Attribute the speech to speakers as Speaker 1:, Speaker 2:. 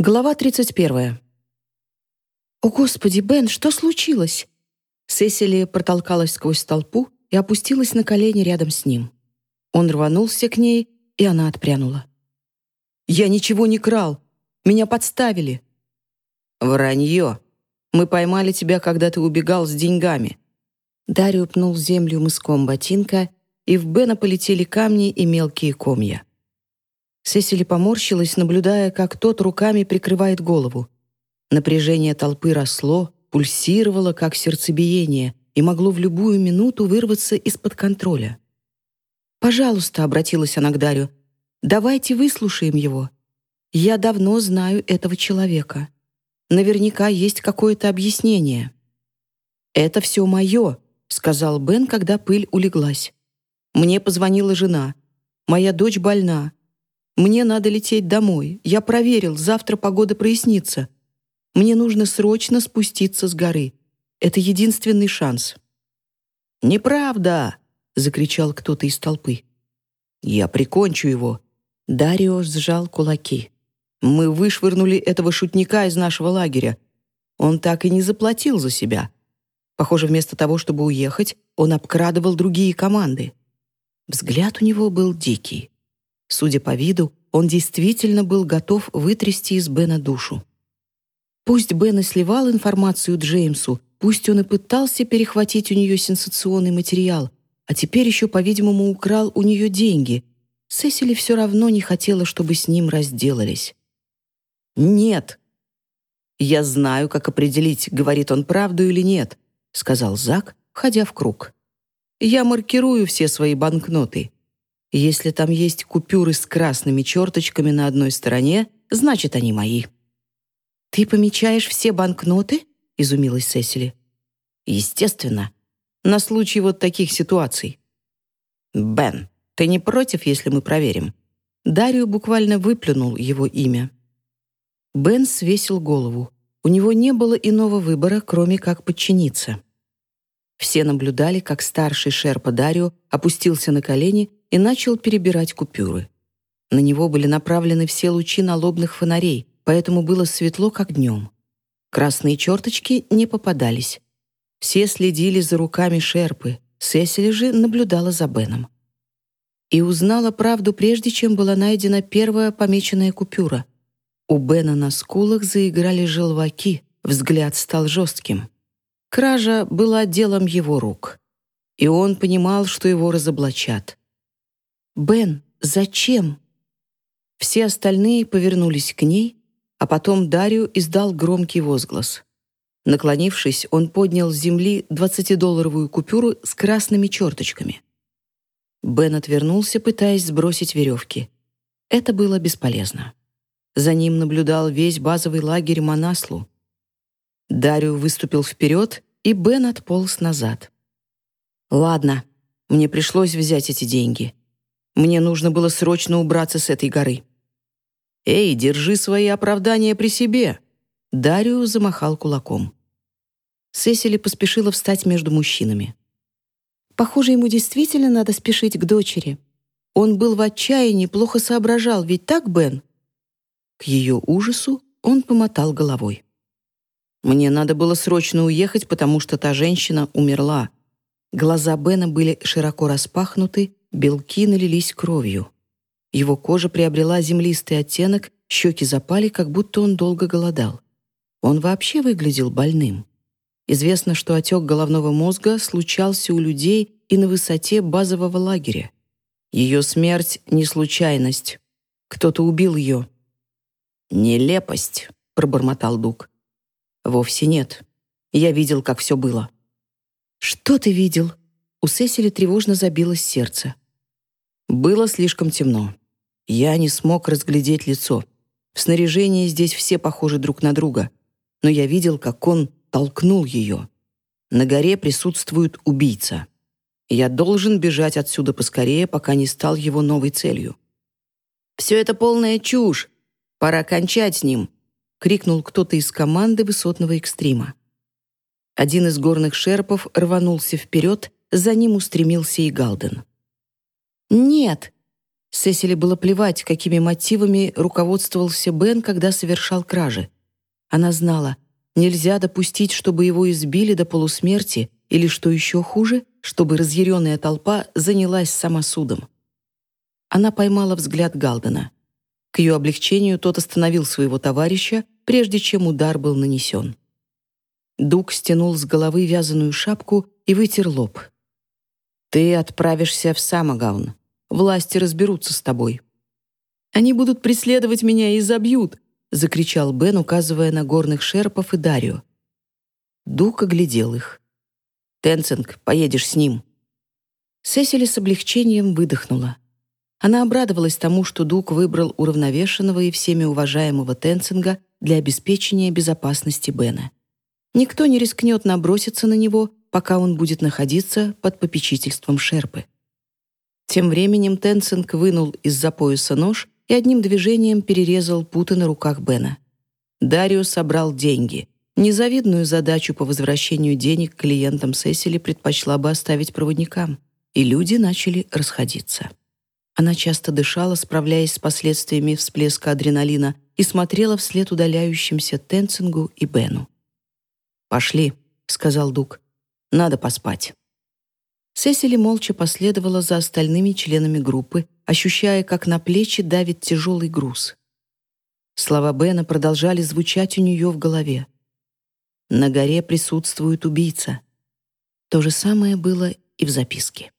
Speaker 1: Глава 31. «О, Господи, Бен, что случилось?» Сесили протолкалась сквозь толпу и опустилась на колени рядом с ним. Он рванулся к ней, и она отпрянула. «Я ничего не крал. Меня подставили».
Speaker 2: «Вранье. Мы поймали тебя, когда ты убегал с деньгами».
Speaker 1: Дарью пнул землю мыском ботинка, и в Бена полетели камни и мелкие комья. Сесили поморщилась, наблюдая, как тот руками прикрывает голову. Напряжение толпы росло, пульсировало, как сердцебиение, и могло в любую минуту вырваться из-под контроля. «Пожалуйста», — обратилась она к Дарю, — «давайте выслушаем его. Я давно знаю этого человека. Наверняка есть какое-то объяснение». «Это все мое», — сказал Бен, когда пыль улеглась. «Мне позвонила жена. Моя дочь больна. Мне надо лететь домой. Я проверил, завтра погода прояснится. Мне нужно срочно спуститься с горы. Это единственный шанс».
Speaker 2: «Неправда!» — закричал кто-то из толпы. «Я прикончу его!»
Speaker 1: Дарио сжал кулаки.
Speaker 2: «Мы вышвырнули этого шутника из нашего лагеря. Он так и не заплатил за себя. Похоже, вместо того, чтобы уехать, он обкрадывал другие команды».
Speaker 1: Взгляд у него был дикий. Судя по виду, он действительно был готов вытрясти из Бена душу. Пусть Бен и сливал информацию Джеймсу, пусть он и пытался перехватить у нее сенсационный материал, а теперь еще, по-видимому, украл у нее деньги, Сесили все равно не хотела, чтобы с ним разделались.
Speaker 2: «Нет!» «Я знаю, как определить, говорит он правду или нет», сказал Зак, входя в круг. «Я маркирую все свои банкноты. Если там есть купюры с красными черточками на одной стороне, значит, они мои».
Speaker 1: «Ты помечаешь все банкноты?» — изумилась Сесили.
Speaker 2: «Естественно. На случай вот таких ситуаций». «Бен, ты не против, если мы проверим?»
Speaker 1: Дарью буквально выплюнул его имя. Бен свесил голову. У него не было иного выбора, кроме как подчиниться. Все наблюдали, как старший шерпа Дарио опустился на колени и начал перебирать купюры. На него были направлены все лучи налобных фонарей, поэтому было светло, как днем. Красные черточки не попадались. Все следили за руками шерпы, Сесили же наблюдала за Беном. И узнала правду, прежде чем была найдена первая помеченная купюра. У Бена на скулах заиграли желваки, взгляд стал жестким. Кража была делом его рук. И он понимал, что его разоблачат. «Бен, зачем?» Все остальные повернулись к ней, а потом Дарью издал громкий возглас. Наклонившись, он поднял с земли двадцатидолларовую купюру с красными черточками. Бен отвернулся, пытаясь сбросить веревки. Это было бесполезно. За ним наблюдал весь базовый лагерь Манаслу. Дарью выступил вперед, и Бен отполз назад. «Ладно, мне пришлось взять эти деньги. Мне нужно было срочно убраться с этой горы. «Эй, держи свои оправдания при себе!» Дарио замахал кулаком. Сесили поспешила встать между мужчинами. Похоже, ему действительно надо спешить к дочери. Он был в отчаянии, плохо соображал, ведь так, Бен? К ее ужасу он помотал головой. Мне надо было срочно уехать, потому что та женщина умерла. Глаза Бена были широко распахнуты, Белки налились кровью. Его кожа приобрела землистый оттенок, щеки запали, как будто он долго голодал. Он вообще выглядел больным. Известно, что отек головного мозга случался у людей и на высоте базового лагеря. Ее смерть — не случайность. Кто-то убил ее. «Нелепость», — пробормотал Дуг. «Вовсе нет. Я видел, как все было». «Что ты видел?» У Сесили тревожно забилось сердце. Было слишком темно. Я не смог разглядеть лицо. В снаряжении здесь все похожи друг на друга. Но я видел, как он толкнул ее. На горе присутствует убийца. Я должен бежать отсюда поскорее, пока не стал его новой целью. «Все это полная чушь! Пора кончать с ним!» — крикнул кто-то из команды высотного экстрима. Один из горных шерпов рванулся вперед за ним устремился и Галден. «Нет!» Сесили было плевать, какими мотивами руководствовался Бен, когда совершал кражи. Она знала, нельзя допустить, чтобы его избили до полусмерти или, что еще хуже, чтобы разъяренная толпа занялась самосудом. Она поймала взгляд Галдена. К ее облегчению тот остановил своего товарища, прежде чем удар был нанесен. Дуг стянул с головы вязаную шапку и вытер лоб. «Ты отправишься в Самогаун. Власти разберутся с тобой». «Они будут преследовать меня и забьют!» — закричал Бен, указывая на горных шерпов и Дарью. Дуг оглядел их. «Тенцинг, поедешь с ним». Сесили с облегчением выдохнула. Она обрадовалась тому, что Дуг выбрал уравновешенного и всеми уважаемого Тенцинга для обеспечения безопасности Бена. Никто не рискнет наброситься на него, пока он будет находиться под попечительством Шерпы. Тем временем Тенцинг вынул из-за пояса нож и одним движением перерезал путы на руках Бена. Дарио собрал деньги. Незавидную задачу по возвращению денег клиентам Сесили предпочла бы оставить проводникам, и люди начали расходиться. Она часто дышала, справляясь с последствиями всплеска адреналина, и смотрела вслед удаляющимся Тенцингу и Бену. «Пошли», — сказал Дук. «Надо поспать». Сесили молча последовала за остальными членами группы, ощущая, как на плечи давит тяжелый груз. Слова Бена продолжали звучать у нее в голове. «На горе присутствует убийца». То же самое было и в записке.